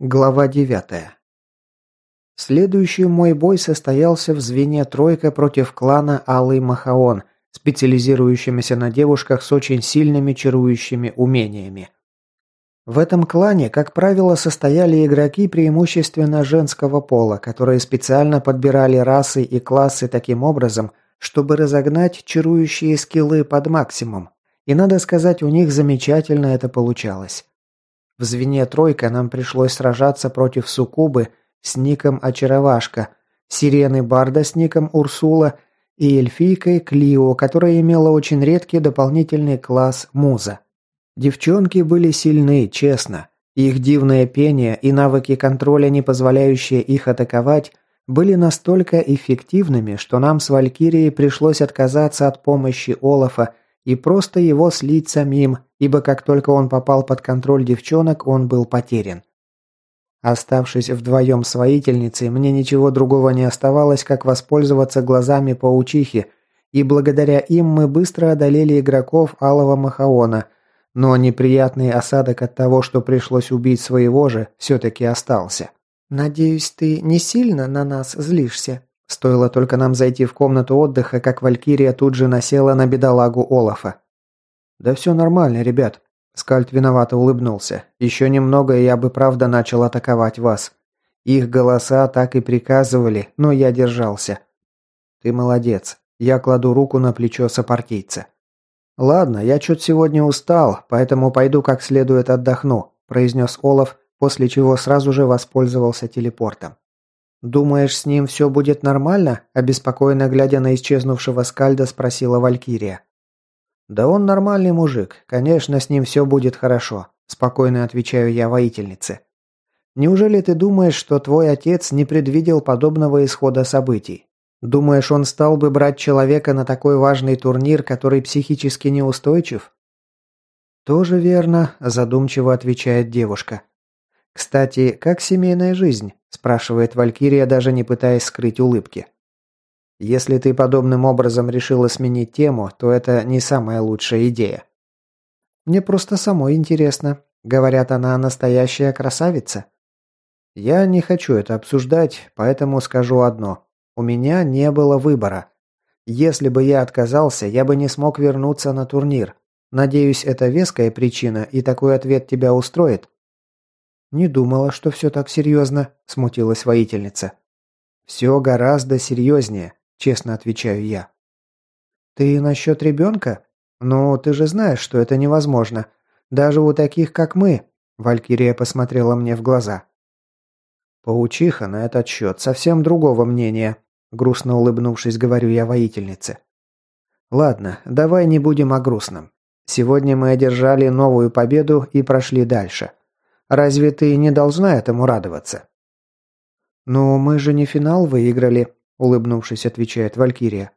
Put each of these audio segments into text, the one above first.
Глава 9. Следующий мой бой состоялся в звене «Тройка» против клана Алый Махаон, специализирующимся на девушках с очень сильными чарующими умениями. В этом клане, как правило, состояли игроки преимущественно женского пола, которые специально подбирали расы и классы таким образом, чтобы разогнать чарующие скиллы под максимум. И надо сказать, у них замечательно это получалось. В звене «Тройка» нам пришлось сражаться против Сукубы с ником Очаровашка, Сирены Барда с ником Урсула и эльфийкой Клио, которая имела очень редкий дополнительный класс Муза. Девчонки были сильны, честно. Их дивное пение и навыки контроля, не позволяющие их атаковать, были настолько эффективными, что нам с Валькирией пришлось отказаться от помощи Олафа и просто его слить самим, ибо как только он попал под контроль девчонок, он был потерян. Оставшись вдвоем с воительницей, мне ничего другого не оставалось, как воспользоваться глазами паучихи, и благодаря им мы быстро одолели игроков Алого Махаона, но неприятный осадок от того, что пришлось убить своего же, все-таки остался. «Надеюсь, ты не сильно на нас злишься?» Стоило только нам зайти в комнату отдыха, как Валькирия тут же насела на бедолагу Олафа. «Да все нормально, ребят». Скальд виновато улыбнулся. «Еще немного, и я бы правда начал атаковать вас. Их голоса так и приказывали, но я держался». «Ты молодец». Я кладу руку на плечо сопартийца. «Ладно, я чуть сегодня устал, поэтому пойду как следует отдохну», произнес Олаф, после чего сразу же воспользовался телепортом. «Думаешь, с ним все будет нормально?» – обеспокоенно глядя на исчезнувшего скальда, спросила Валькирия. «Да он нормальный мужик. Конечно, с ним все будет хорошо», – спокойно отвечаю я воительнице. «Неужели ты думаешь, что твой отец не предвидел подобного исхода событий? Думаешь, он стал бы брать человека на такой важный турнир, который психически неустойчив?» «Тоже верно», – задумчиво отвечает девушка. «Кстати, как семейная жизнь?» – спрашивает Валькирия, даже не пытаясь скрыть улыбки. Если ты подобным образом решила сменить тему, то это не самая лучшая идея. Мне просто самой интересно. Говорят, она настоящая красавица. Я не хочу это обсуждать, поэтому скажу одно. У меня не было выбора. Если бы я отказался, я бы не смог вернуться на турнир. Надеюсь, это веская причина, и такой ответ тебя устроит. Не думала, что все так серьезно, смутилась воительница. Все гораздо серьезнее честно отвечаю я. «Ты насчет ребенка? Ну, ты же знаешь, что это невозможно. Даже у таких, как мы», – Валькирия посмотрела мне в глаза. «Паучиха на этот счет совсем другого мнения», – грустно улыбнувшись, говорю я воительнице. «Ладно, давай не будем о грустном. Сегодня мы одержали новую победу и прошли дальше. Разве ты не должна этому радоваться?» «Ну, мы же не финал выиграли», улыбнувшись, отвечает Валькирия.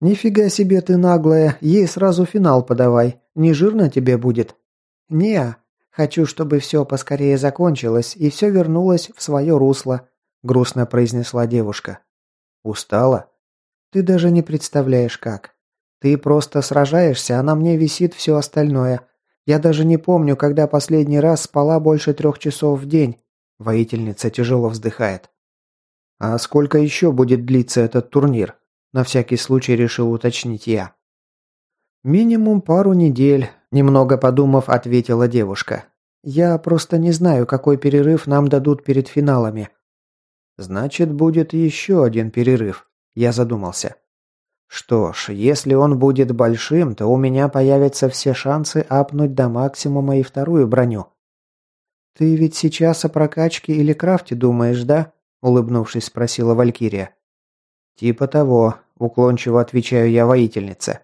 «Нифига себе ты наглая, ей сразу финал подавай. Не жирно тебе будет?» «Не, хочу, чтобы все поскорее закончилось и все вернулось в свое русло», грустно произнесла девушка. «Устала?» «Ты даже не представляешь как. Ты просто сражаешься, а на мне висит все остальное. Я даже не помню, когда последний раз спала больше трех часов в день». Воительница тяжело вздыхает. «А сколько еще будет длиться этот турнир?» На всякий случай решил уточнить я. «Минимум пару недель», – немного подумав, ответила девушка. «Я просто не знаю, какой перерыв нам дадут перед финалами». «Значит, будет еще один перерыв», – я задумался. «Что ж, если он будет большим, то у меня появятся все шансы апнуть до максимума и вторую броню». «Ты ведь сейчас о прокачке или крафте думаешь, да?» Улыбнувшись, спросила Валькирия. Типа того, уклончиво отвечаю я воительнице.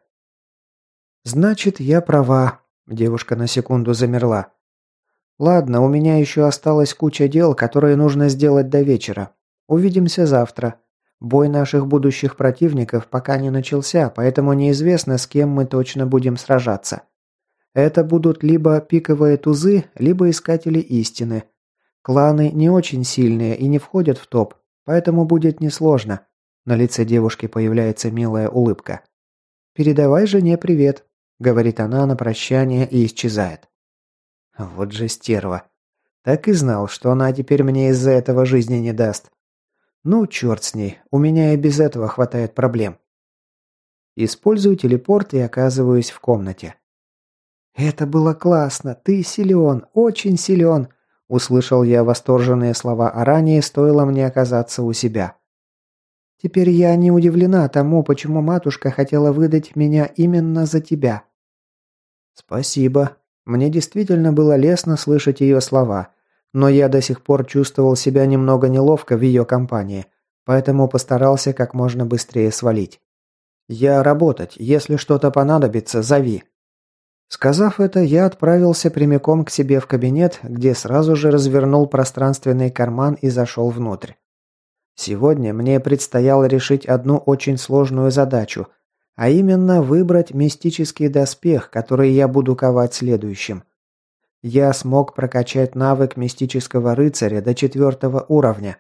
Значит, я права, девушка на секунду замерла. Ладно, у меня еще осталась куча дел, которые нужно сделать до вечера. Увидимся завтра. Бой наших будущих противников пока не начался, поэтому неизвестно, с кем мы точно будем сражаться. Это будут либо пиковые тузы, либо искатели истины. Кланы не очень сильные и не входят в топ, поэтому будет несложно. На лице девушки появляется милая улыбка. «Передавай жене привет», — говорит она на прощание и исчезает. Вот же стерва. Так и знал, что она теперь мне из-за этого жизни не даст. Ну, черт с ней, у меня и без этого хватает проблем. Использую телепорт и оказываюсь в комнате. «Это было классно! Ты силен, очень силен!» Услышал я восторженные слова Арании, стоило мне оказаться у себя. «Теперь я не удивлена тому, почему матушка хотела выдать меня именно за тебя». «Спасибо. Мне действительно было лестно слышать ее слова, но я до сих пор чувствовал себя немного неловко в ее компании, поэтому постарался как можно быстрее свалить. «Я работать. Если что-то понадобится, зови». Сказав это, я отправился прямиком к себе в кабинет, где сразу же развернул пространственный карман и зашел внутрь. Сегодня мне предстояло решить одну очень сложную задачу, а именно выбрать мистический доспех, который я буду ковать следующим. Я смог прокачать навык мистического рыцаря до четвертого уровня,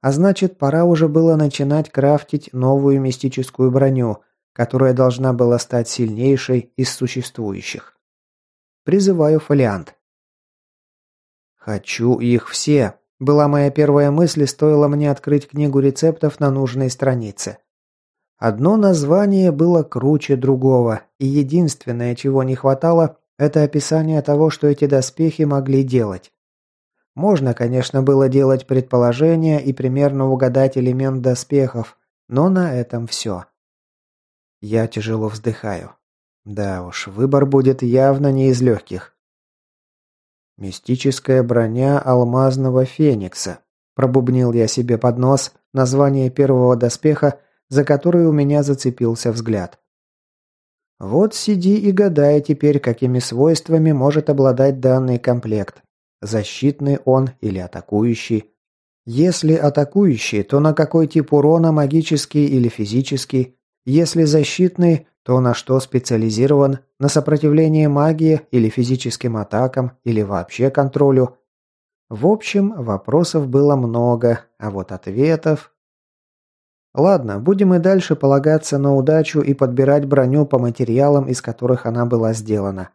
а значит, пора уже было начинать крафтить новую мистическую броню, которая должна была стать сильнейшей из существующих. Призываю фолиант. «Хочу их все», – была моя первая мысль, стоило мне открыть книгу рецептов на нужной странице. Одно название было круче другого, и единственное, чего не хватало, это описание того, что эти доспехи могли делать. Можно, конечно, было делать предположения и примерно угадать элемент доспехов, но на этом все. Я тяжело вздыхаю. Да уж, выбор будет явно не из легких. «Мистическая броня алмазного феникса», – пробубнил я себе под нос название первого доспеха, за который у меня зацепился взгляд. Вот сиди и гадай теперь, какими свойствами может обладать данный комплект. Защитный он или атакующий. Если атакующий, то на какой тип урона магический или физический. Если защитный, то на что специализирован, на сопротивление магии или физическим атакам, или вообще контролю. В общем, вопросов было много, а вот ответов... Ладно, будем и дальше полагаться на удачу и подбирать броню по материалам, из которых она была сделана.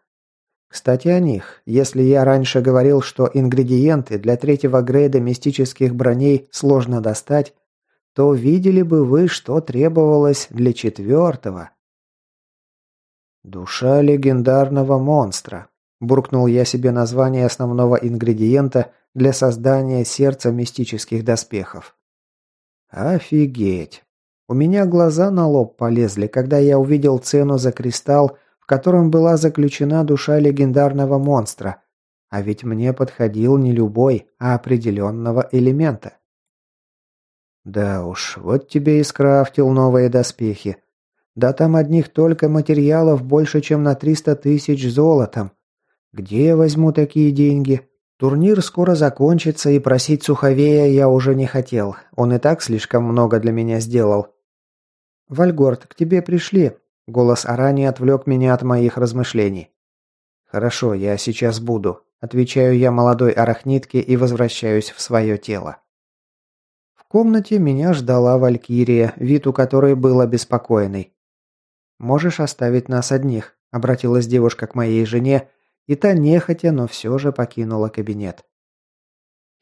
Кстати о них. Если я раньше говорил, что ингредиенты для третьего грейда мистических броней сложно достать, то видели бы вы, что требовалось для четвертого. «Душа легендарного монстра», – буркнул я себе название основного ингредиента для создания сердца мистических доспехов. «Офигеть! У меня глаза на лоб полезли, когда я увидел цену за кристалл, в котором была заключена душа легендарного монстра, а ведь мне подходил не любой, а определенного элемента. Да уж, вот тебе и скрафтил новые доспехи. Да там одних только материалов больше, чем на 300 тысяч золотом. Где я возьму такие деньги? Турнир скоро закончится, и просить Суховея я уже не хотел. Он и так слишком много для меня сделал. «Вальгорд, к тебе пришли». Голос Арани отвлек меня от моих размышлений. «Хорошо, я сейчас буду», – отвечаю я молодой арахнитке и возвращаюсь в свое тело комнате меня ждала Валькирия, вид у которой был обеспокоенный. «Можешь оставить нас одних», – обратилась девушка к моей жене, и та нехотя, но все же покинула кабинет.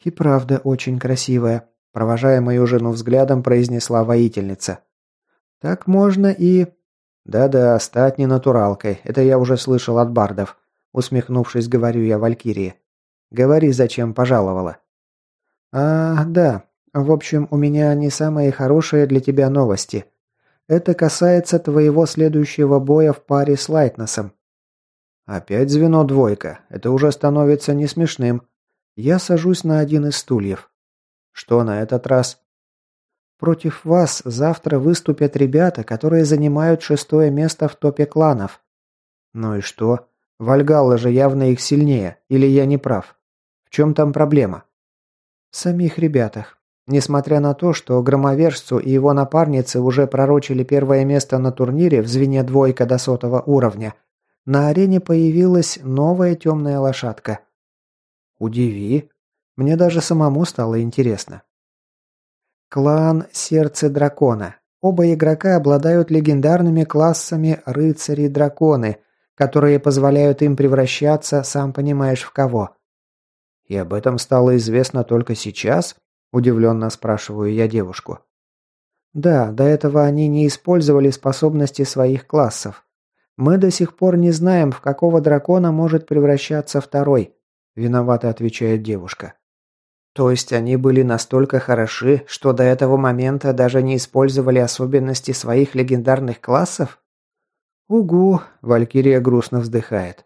«И правда очень красивая», – провожая мою жену взглядом, произнесла воительница. «Так можно и...» «Да-да, стать не натуралкой, это я уже слышал от бардов», – усмехнувшись, говорю я Валькирии. «Говори, зачем пожаловала». «А, да, в общем, у меня не самые хорошие для тебя новости. Это касается твоего следующего боя в паре с Лайтнесом. Опять звено двойка. Это уже становится не смешным. Я сажусь на один из стульев. Что на этот раз? Против вас завтра выступят ребята, которые занимают шестое место в топе кланов. Ну и что? Вальгалла же явно их сильнее, или я не прав? В чем там проблема? В самих ребятах. Несмотря на то, что громовержцу и его напарнице уже пророчили первое место на турнире в звене двойка до сотого уровня, на арене появилась новая темная лошадка. Удиви. Мне даже самому стало интересно. Клан Сердце Дракона. Оба игрока обладают легендарными классами рыцари-драконы, которые позволяют им превращаться, сам понимаешь, в кого. «И об этом стало известно только сейчас?» – удивленно спрашиваю я девушку. «Да, до этого они не использовали способности своих классов. Мы до сих пор не знаем, в какого дракона может превращаться второй», – виновато отвечает девушка. «То есть они были настолько хороши, что до этого момента даже не использовали особенности своих легендарных классов?» «Угу», – Валькирия грустно вздыхает.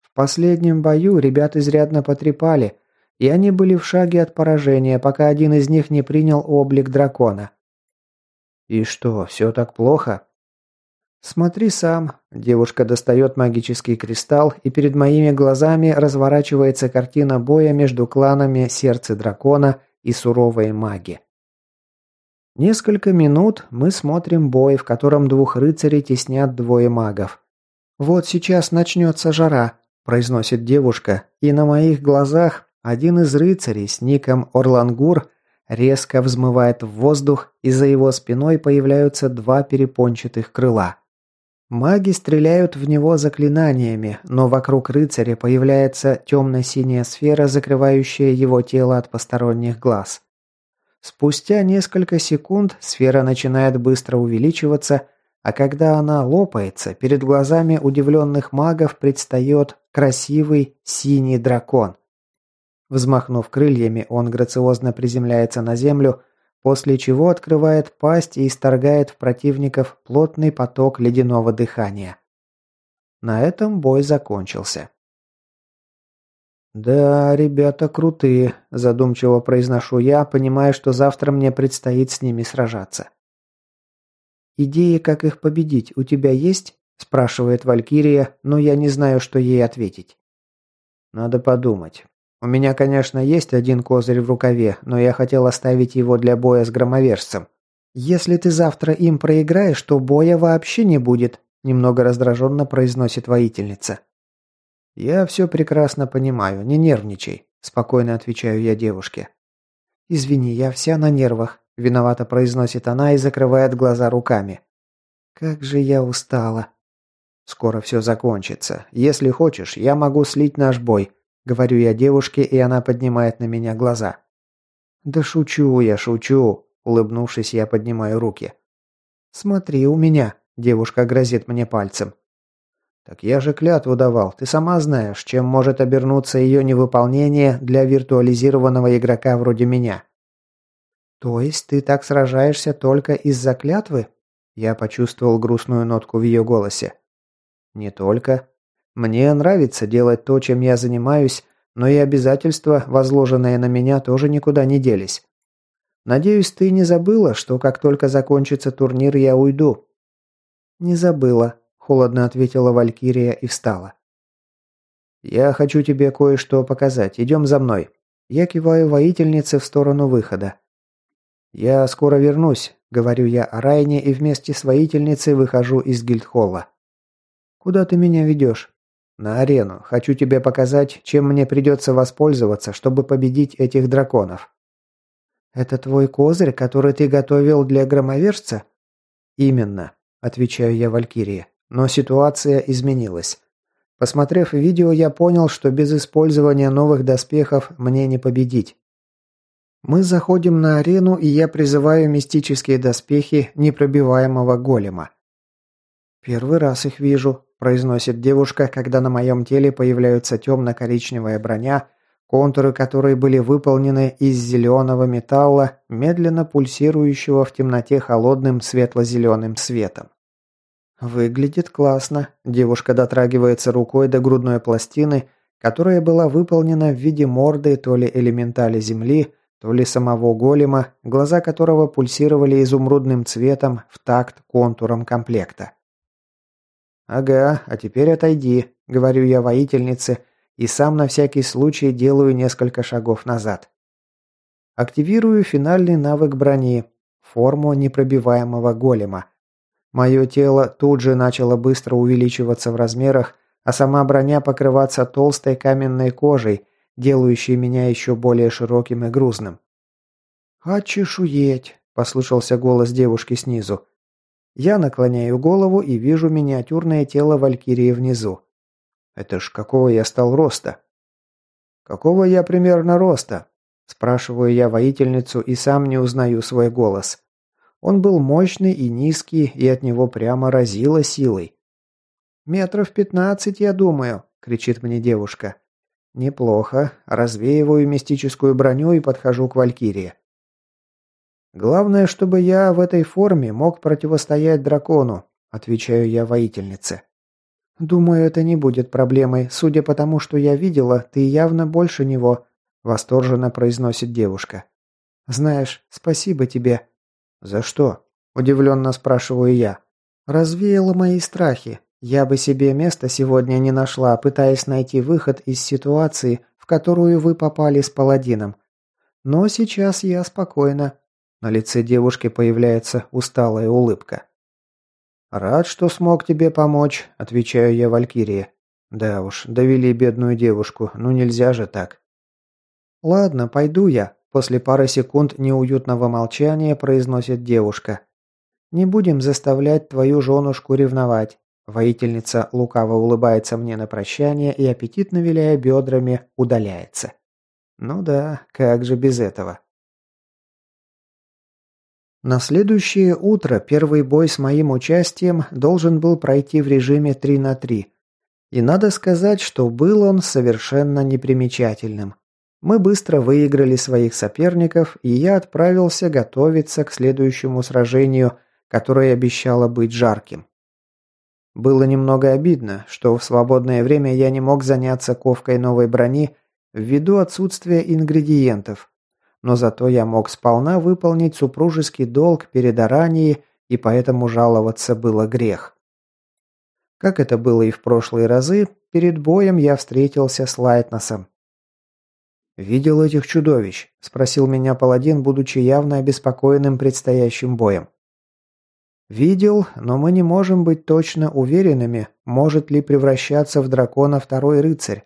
В последнем бою ребят изрядно потрепали, и они были в шаге от поражения, пока один из них не принял облик дракона. «И что, все так плохо?» «Смотри сам». Девушка достает магический кристалл, и перед моими глазами разворачивается картина боя между кланами Сердце Дракона и Суровые Маги. Несколько минут мы смотрим бой, в котором двух рыцарей теснят двое магов. «Вот сейчас начнется жара», – произносит девушка, и на моих глазах один из рыцарей с ником Орлангур резко взмывает в воздух, и за его спиной появляются два перепончатых крыла. Маги стреляют в него заклинаниями, но вокруг рыцаря появляется темно-синяя сфера, закрывающая его тело от посторонних глаз. Спустя несколько секунд сфера начинает быстро увеличиваться, а когда она лопается, перед глазами удивленных магов предстает красивый синий дракон. Взмахнув крыльями, он грациозно приземляется на землю, после чего открывает пасть и исторгает в противников плотный поток ледяного дыхания. На этом бой закончился. «Да, ребята крутые», – задумчиво произношу я, понимая, что завтра мне предстоит с ними сражаться. «Идеи, как их победить, у тебя есть?» – спрашивает Валькирия, но я не знаю, что ей ответить. «Надо подумать. У меня, конечно, есть один козырь в рукаве, но я хотел оставить его для боя с громовержцем. Если ты завтра им проиграешь, то боя вообще не будет, немного раздраженно произносит воительница. Я все прекрасно понимаю, не нервничай, спокойно отвечаю я девушке. Извини, я вся на нервах, виновато произносит она и закрывает глаза руками. Как же я устала. Скоро все закончится. Если хочешь, я могу слить наш бой. Говорю я девушке, и она поднимает на меня глаза. «Да шучу я, шучу!» Улыбнувшись, я поднимаю руки. «Смотри у меня!» Девушка грозит мне пальцем. «Так я же клятву давал. Ты сама знаешь, чем может обернуться ее невыполнение для виртуализированного игрока вроде меня». «То есть ты так сражаешься только из-за клятвы?» Я почувствовал грустную нотку в ее голосе. «Не только. Мне нравится делать то, чем я занимаюсь, но и обязательства, возложенные на меня, тоже никуда не делись. Надеюсь, ты не забыла, что как только закончится турнир, я уйду?» «Не забыла», – холодно ответила Валькирия и встала. «Я хочу тебе кое-что показать. Идем за мной». Я киваю воительнице в сторону выхода. «Я скоро вернусь», – говорю я о Райне и вместе с воительницей выхожу из гильдхолла. «Куда ты меня ведешь?» «На арену. Хочу тебе показать, чем мне придется воспользоваться, чтобы победить этих драконов». «Это твой козырь, который ты готовил для громовержца?» «Именно», – отвечаю я Валькирии. «Но ситуация изменилась. Посмотрев видео, я понял, что без использования новых доспехов мне не победить. Мы заходим на арену, и я призываю мистические доспехи непробиваемого голема. Первый раз их вижу, произносит девушка, когда на моем теле появляется темно-коричневая броня, контуры которой были выполнены из зеленого металла, медленно пульсирующего в темноте холодным светло-зеленым светом. Выглядит классно. Девушка дотрагивается рукой до грудной пластины, которая была выполнена в виде морды то ли элементали земли, то ли самого голема, глаза которого пульсировали изумрудным цветом в такт контуром комплекта. «Ага, а теперь отойди», — говорю я воительнице, и сам на всякий случай делаю несколько шагов назад. Активирую финальный навык брони, форму непробиваемого голема. Мое тело тут же начало быстро увеличиваться в размерах, а сама броня покрываться толстой каменной кожей, делающей меня еще более широким и грузным. «А чешуеть!» – послышался голос девушки снизу. Я наклоняю голову и вижу миниатюрное тело Валькирии внизу. Это ж какого я стал роста? «Какого я примерно роста?» Спрашиваю я воительницу и сам не узнаю свой голос. Он был мощный и низкий, и от него прямо разило силой. «Метров пятнадцать, я думаю», — кричит мне девушка. «Неплохо. Развеиваю мистическую броню и подхожу к Валькирии. Главное, чтобы я в этой форме мог противостоять дракону, отвечаю я воительнице. Думаю, это не будет проблемой. Судя по тому, что я видела, ты явно больше него, восторженно произносит девушка. Знаешь, спасибо тебе. За что? удивленно спрашиваю я. Развеяла мои страхи. Я бы себе места сегодня не нашла, пытаясь найти выход из ситуации, в которую вы попали с паладином. Но сейчас я спокойна. На лице девушки появляется усталая улыбка. «Рад, что смог тебе помочь», – отвечаю я Валькирии. «Да уж, довели бедную девушку, ну нельзя же так». «Ладно, пойду я», – после пары секунд неуютного молчания произносит девушка. «Не будем заставлять твою женушку ревновать». Воительница лукаво улыбается мне на прощание и, аппетитно виляя бедрами, удаляется. «Ну да, как же без этого?» На следующее утро первый бой с моим участием должен был пройти в режиме 3 на 3. И надо сказать, что был он совершенно непримечательным. Мы быстро выиграли своих соперников, и я отправился готовиться к следующему сражению, которое обещало быть жарким. Было немного обидно, что в свободное время я не мог заняться ковкой новой брони ввиду отсутствия ингредиентов, но зато я мог сполна выполнить супружеский долг перед Аранией, и поэтому жаловаться было грех. Как это было и в прошлые разы, перед боем я встретился с Лайтносом. «Видел этих чудовищ?» – спросил меня паладин, будучи явно обеспокоенным предстоящим боем. «Видел, но мы не можем быть точно уверенными, может ли превращаться в дракона второй рыцарь.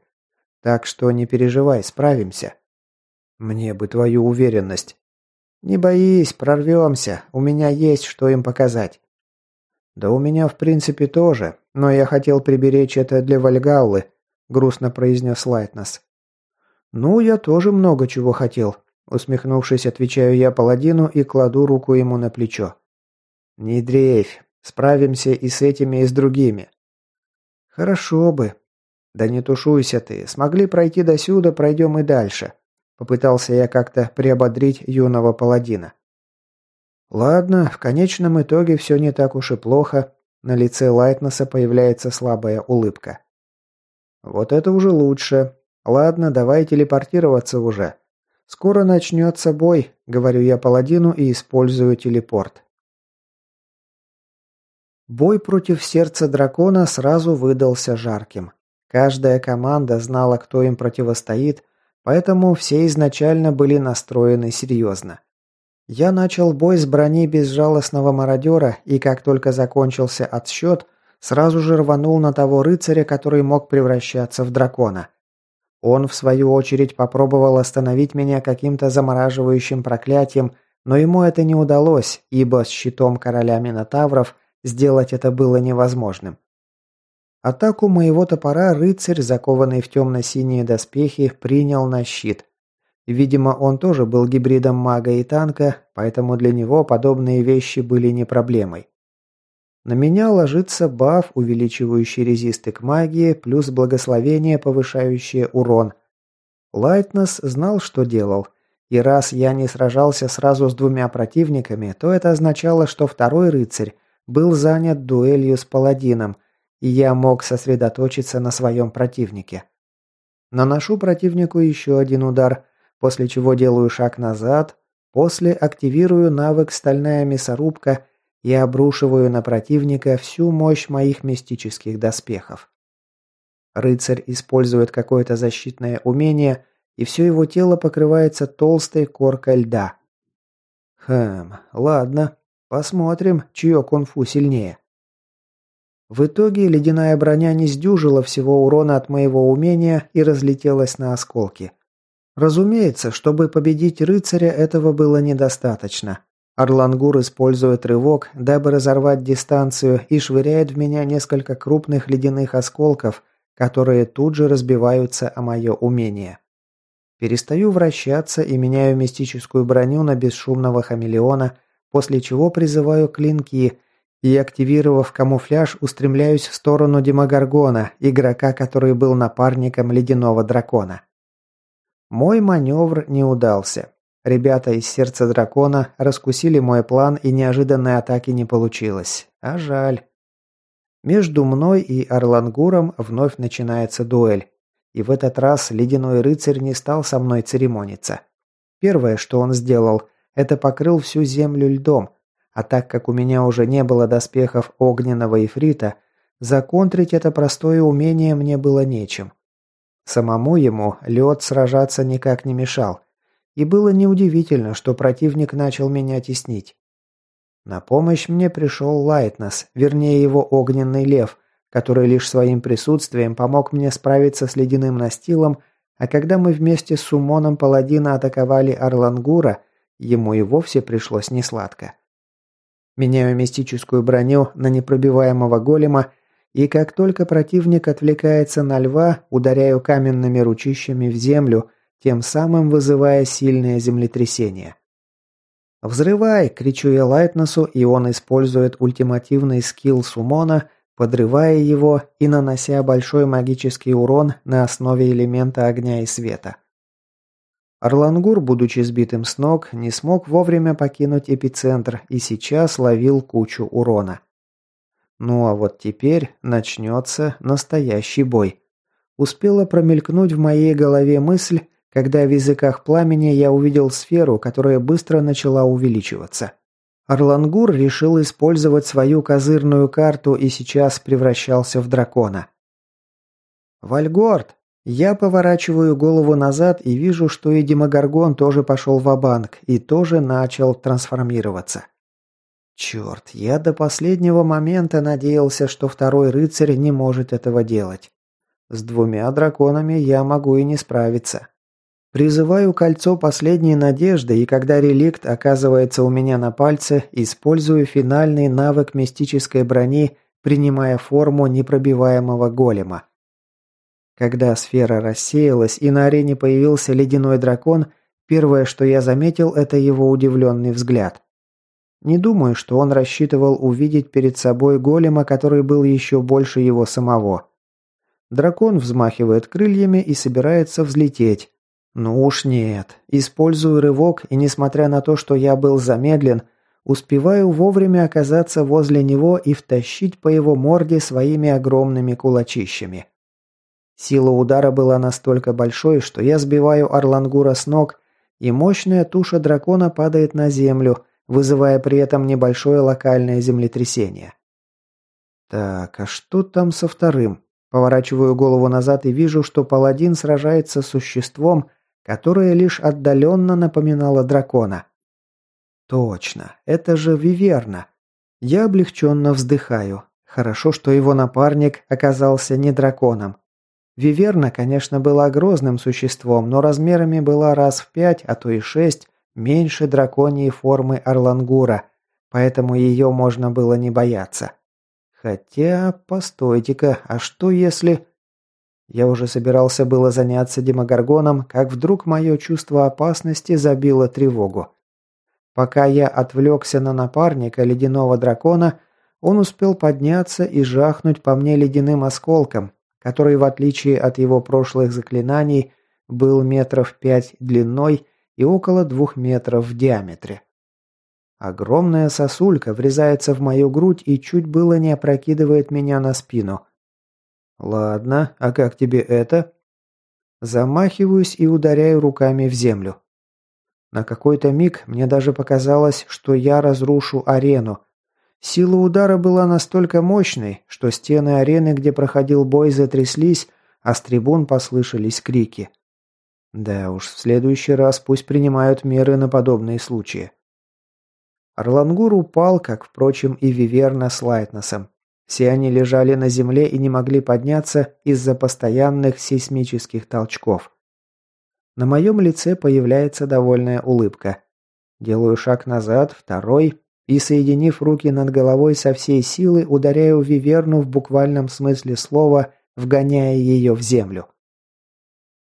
Так что не переживай, справимся». Мне бы твою уверенность. Не боись, прорвемся. У меня есть что им показать. Да у меня в принципе тоже, но я хотел приберечь это для Вальгаллы, грустно произнес Лайтнес. Ну, я тоже много чего хотел. Усмехнувшись, отвечаю я паладину и кладу руку ему на плечо. «Не дрейфь. Справимся и с этими, и с другими». «Хорошо бы». «Да не тушуйся ты. Смогли пройти до сюда, пройдем и дальше. Попытался я как-то приободрить юного паладина. Ладно, в конечном итоге все не так уж и плохо. На лице Лайтнеса появляется слабая улыбка. Вот это уже лучше. Ладно, давай телепортироваться уже. Скоро начнется бой, говорю я паладину и использую телепорт. Бой против сердца дракона сразу выдался жарким. Каждая команда знала, кто им противостоит, Поэтому все изначально были настроены серьезно. Я начал бой с брони безжалостного мародера, и как только закончился отсчет, сразу же рванул на того рыцаря, который мог превращаться в дракона. Он, в свою очередь, попробовал остановить меня каким-то замораживающим проклятием, но ему это не удалось, ибо с щитом короля Минотавров сделать это было невозможным. Атаку моего топора рыцарь, закованный в темно-синие доспехи, принял на щит. Видимо, он тоже был гибридом мага и танка, поэтому для него подобные вещи были не проблемой. На меня ложится баф, увеличивающий резисты к магии, плюс благословение, повышающее урон. Лайтнес знал, что делал. И раз я не сражался сразу с двумя противниками, то это означало, что второй рыцарь был занят дуэлью с паладином, и я мог сосредоточиться на своем противнике. Наношу противнику еще один удар, после чего делаю шаг назад, после активирую навык «Стальная мясорубка» и обрушиваю на противника всю мощь моих мистических доспехов. Рыцарь использует какое-то защитное умение, и все его тело покрывается толстой коркой льда. Хм, ладно, посмотрим, чье кунг-фу сильнее. В итоге ледяная броня не сдюжила всего урона от моего умения и разлетелась на осколки. Разумеется, чтобы победить рыцаря, этого было недостаточно. Орлангур использует рывок, дабы разорвать дистанцию, и швыряет в меня несколько крупных ледяных осколков, которые тут же разбиваются о мое умение. Перестаю вращаться и меняю мистическую броню на бесшумного хамелеона, после чего призываю клинки и, активировав камуфляж, устремляюсь в сторону Демогоргона, игрока, который был напарником ледяного дракона. Мой маневр не удался. Ребята из сердца дракона раскусили мой план и неожиданной атаки не получилось. А жаль. Между мной и Орлангуром вновь начинается дуэль. И в этот раз ледяной рыцарь не стал со мной церемониться. Первое, что он сделал, это покрыл всю землю льдом, а так как у меня уже не было доспехов огненного ифрита, законтрить это простое умение мне было нечем. Самому ему лед сражаться никак не мешал, и было неудивительно, что противник начал меня теснить. На помощь мне пришел Лайтнес, вернее его огненный лев, который лишь своим присутствием помог мне справиться с ледяным настилом, а когда мы вместе с Сумоном Паладина атаковали Орлангура, ему и вовсе пришлось несладко. Меняю мистическую броню на непробиваемого голема, и как только противник отвлекается на льва, ударяю каменными ручищами в землю, тем самым вызывая сильное землетрясение. «Взрывай!» – кричу я Лайтнесу, и он использует ультимативный скилл Сумона – подрывая его и нанося большой магический урон на основе элемента огня и света. Орлангур, будучи сбитым с ног, не смог вовремя покинуть эпицентр и сейчас ловил кучу урона. Ну а вот теперь начнется настоящий бой. Успела промелькнуть в моей голове мысль, когда в языках пламени я увидел сферу, которая быстро начала увеличиваться. Орлангур решил использовать свою козырную карту и сейчас превращался в дракона. «Вальгорд!» Я поворачиваю голову назад и вижу, что и Демогоргон тоже пошел в банк и тоже начал трансформироваться. Черт, я до последнего момента надеялся, что второй рыцарь не может этого делать. С двумя драконами я могу и не справиться. Призываю кольцо последней надежды, и когда реликт оказывается у меня на пальце, использую финальный навык мистической брони, принимая форму непробиваемого голема. Когда сфера рассеялась и на арене появился ледяной дракон, первое, что я заметил, это его удивленный взгляд. Не думаю, что он рассчитывал увидеть перед собой голема, который был еще больше его самого. Дракон взмахивает крыльями и собирается взлететь. Ну уж нет. Использую рывок, и несмотря на то, что я был замедлен, успеваю вовремя оказаться возле него и втащить по его морде своими огромными кулачищами. Сила удара была настолько большой, что я сбиваю Орлангура с ног, и мощная туша дракона падает на землю, вызывая при этом небольшое локальное землетрясение. Так, а что там со вторым? Поворачиваю голову назад и вижу, что паладин сражается с существом, которая лишь отдаленно напоминала дракона. Точно, это же Виверна. Я облегченно вздыхаю. Хорошо, что его напарник оказался не драконом. Виверна, конечно, была грозным существом, но размерами была раз в пять, а то и шесть, меньше драконьей формы Орлангура, поэтому ее можно было не бояться. Хотя, постойте-ка, а что если... Я уже собирался было заняться демогоргоном, как вдруг мое чувство опасности забило тревогу. Пока я отвлекся на напарника ледяного дракона, он успел подняться и жахнуть по мне ледяным осколком, который, в отличие от его прошлых заклинаний, был метров пять длиной и около двух метров в диаметре. Огромная сосулька врезается в мою грудь и чуть было не опрокидывает меня на спину – «Ладно, а как тебе это?» Замахиваюсь и ударяю руками в землю. На какой-то миг мне даже показалось, что я разрушу арену. Сила удара была настолько мощной, что стены арены, где проходил бой, затряслись, а с трибун послышались крики. Да уж, в следующий раз пусть принимают меры на подобные случаи. Орлангур упал, как, впрочем, и Виверна с Лайтнесом. Все они лежали на земле и не могли подняться из-за постоянных сейсмических толчков. На моем лице появляется довольная улыбка. Делаю шаг назад, второй, и, соединив руки над головой со всей силы, ударяю Виверну в буквальном смысле слова, вгоняя ее в землю.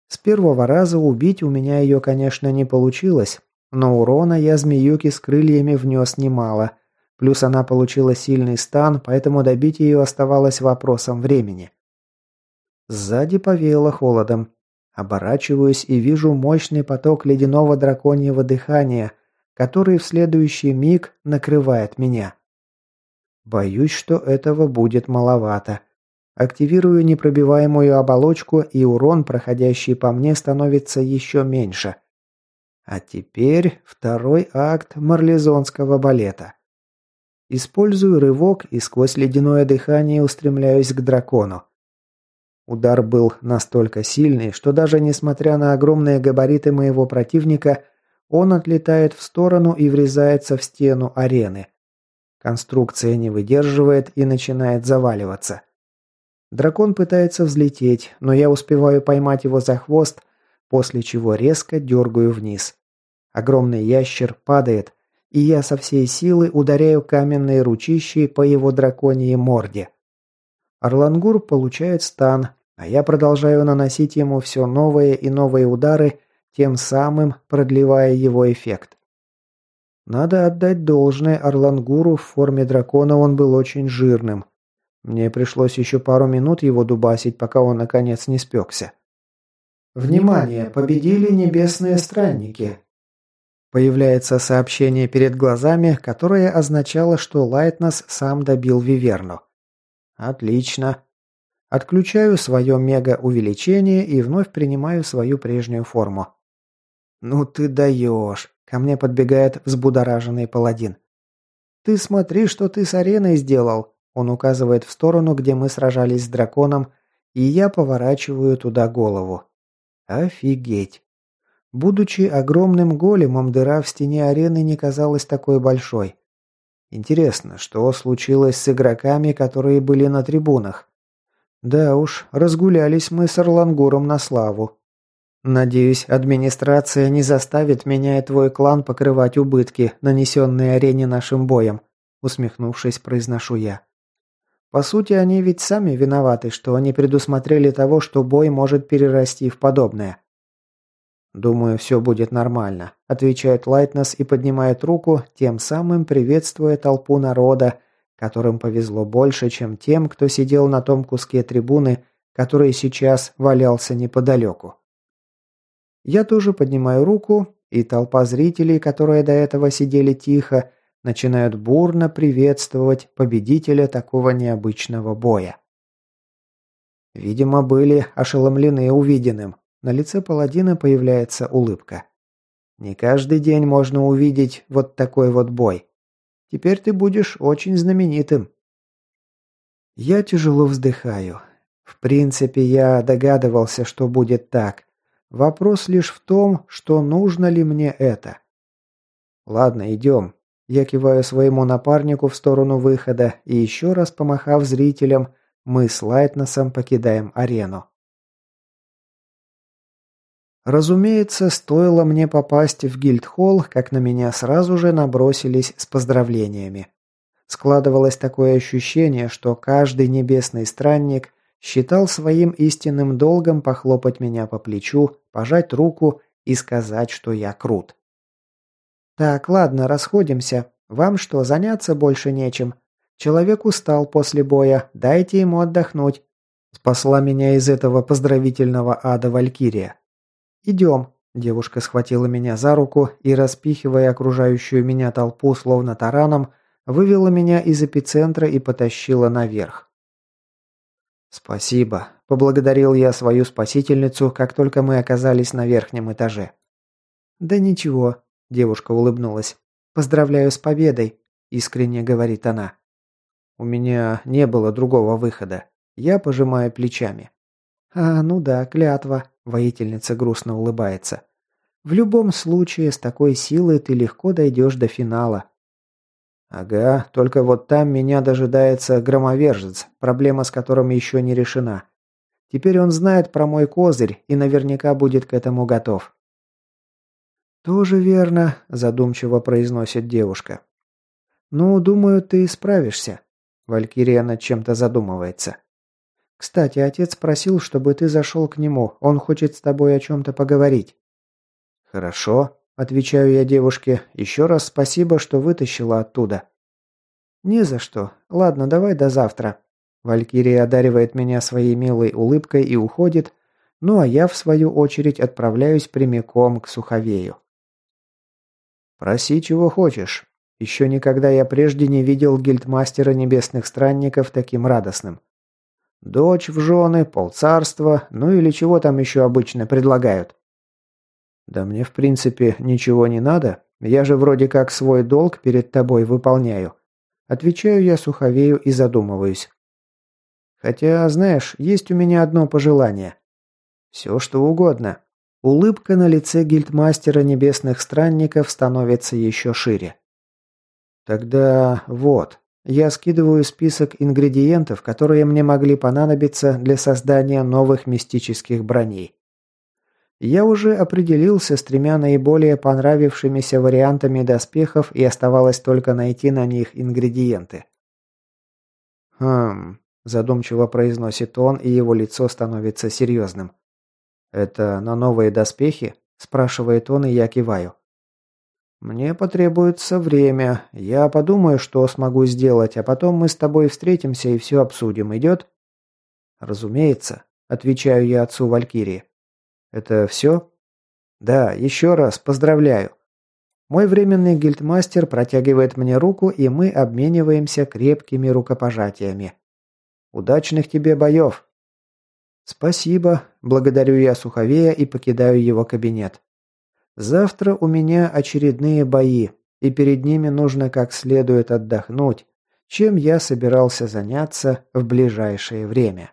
С первого раза убить у меня ее, конечно, не получилось, но урона я змеюки с крыльями внес немало. Плюс она получила сильный стан, поэтому добить ее оставалось вопросом времени. Сзади повеяло холодом. Оборачиваюсь и вижу мощный поток ледяного драконьего дыхания, который в следующий миг накрывает меня. Боюсь, что этого будет маловато. Активирую непробиваемую оболочку, и урон, проходящий по мне, становится еще меньше. А теперь второй акт марлезонского балета. Использую рывок и сквозь ледяное дыхание устремляюсь к дракону. Удар был настолько сильный, что даже несмотря на огромные габариты моего противника, он отлетает в сторону и врезается в стену арены. Конструкция не выдерживает и начинает заваливаться. Дракон пытается взлететь, но я успеваю поймать его за хвост, после чего резко дергаю вниз. Огромный ящер падает, и я со всей силы ударяю каменные ручищи по его драконьей морде. Орлангур получает стан, а я продолжаю наносить ему все новые и новые удары, тем самым продлевая его эффект. Надо отдать должное Орлангуру, в форме дракона он был очень жирным, мне пришлось еще пару минут его дубасить, пока он наконец не спекся. «Внимание! Победили небесные странники!» Появляется сообщение перед глазами, которое означало, что Лайтнес сам добил Виверну. «Отлично!» Отключаю свое мега-увеличение и вновь принимаю свою прежнюю форму. «Ну ты даешь!» Ко мне подбегает взбудораженный паладин. «Ты смотри, что ты с ареной сделал!» Он указывает в сторону, где мы сражались с драконом, и я поворачиваю туда голову. Офигеть. Будучи огромным големом, дыра в стене арены не казалась такой большой. Интересно, что случилось с игроками, которые были на трибунах? Да уж, разгулялись мы с Орлангуром на славу. Надеюсь, администрация не заставит меня и твой клан покрывать убытки, нанесенные арене нашим боем, усмехнувшись, произношу я. По сути, они ведь сами виноваты, что они предусмотрели того, что бой может перерасти в подобное. «Думаю, все будет нормально», – отвечает Лайтнес и поднимает руку, тем самым приветствуя толпу народа, которым повезло больше, чем тем, кто сидел на том куске трибуны, который сейчас валялся неподалеку. Я тоже поднимаю руку, и толпа зрителей, которые до этого сидели тихо, начинают бурно приветствовать победителя такого необычного боя. Видимо, были ошеломлены увиденным. На лице паладина появляется улыбка. Не каждый день можно увидеть вот такой вот бой. Теперь ты будешь очень знаменитым. Я тяжело вздыхаю. В принципе, я догадывался, что будет так. Вопрос лишь в том, что нужно ли мне это. Ладно, идем. Я киваю своему напарнику в сторону выхода и еще раз помахав зрителям, мы с Лайтнесом покидаем арену. Разумеется, стоило мне попасть в гильдхолл, как на меня сразу же набросились с поздравлениями. Складывалось такое ощущение, что каждый небесный странник считал своим истинным долгом похлопать меня по плечу, пожать руку и сказать, что я крут. «Так, ладно, расходимся. Вам что, заняться больше нечем? Человек устал после боя, дайте ему отдохнуть». Спасла меня из этого поздравительного ада Валькирия. «Идем». Девушка схватила меня за руку и, распихивая окружающую меня толпу словно тараном, вывела меня из эпицентра и потащила наверх. «Спасибо», – поблагодарил я свою спасительницу, как только мы оказались на верхнем этаже. «Да ничего, Девушка улыбнулась. «Поздравляю с победой», – искренне говорит она. «У меня не было другого выхода. Я пожимаю плечами». «А, ну да, клятва», – воительница грустно улыбается. «В любом случае, с такой силой ты легко дойдешь до финала». «Ага, только вот там меня дожидается громовержец, проблема с которым еще не решена. Теперь он знает про мой козырь и наверняка будет к этому готов». «Тоже верно», – задумчиво произносит девушка. «Ну, думаю, ты справишься». Валькирия над чем-то задумывается. Кстати, отец просил, чтобы ты зашел к нему. Он хочет с тобой о чем-то поговорить». «Хорошо», – отвечаю я девушке. «Еще раз спасибо, что вытащила оттуда». «Не за что. Ладно, давай до завтра». Валькирия одаривает меня своей милой улыбкой и уходит, ну а я, в свою очередь, отправляюсь прямиком к Суховею. «Проси, чего хочешь. Еще никогда я прежде не видел гильдмастера небесных странников таким радостным. Дочь в жены, полцарства, ну или чего там еще обычно предлагают. Да мне в принципе ничего не надо, я же вроде как свой долг перед тобой выполняю. Отвечаю я суховею и задумываюсь. Хотя, знаешь, есть у меня одно пожелание. Все что угодно. Улыбка на лице гильдмастера небесных странников становится еще шире. Тогда вот, я скидываю список ингредиентов, которые мне могли понадобиться для создания новых мистических броней. Я уже определился с тремя наиболее понравившимися вариантами доспехов и оставалось только найти на них ингредиенты. «Хм...» – задумчиво произносит он, и его лицо становится серьезным. «Это на новые доспехи?» – спрашивает он, и я киваю. «Мне потребуется время. Я подумаю, что смогу сделать, а потом мы с тобой встретимся и все обсудим. Идет?» «Разумеется», — отвечаю я отцу Валькирии. «Это все?» «Да, еще раз поздравляю». Мой временный гильдмастер протягивает мне руку, и мы обмениваемся крепкими рукопожатиями. «Удачных тебе боев!» «Спасибо», — благодарю я Суховея и покидаю его кабинет. Завтра у меня очередные бои, и перед ними нужно как следует отдохнуть, чем я собирался заняться в ближайшее время.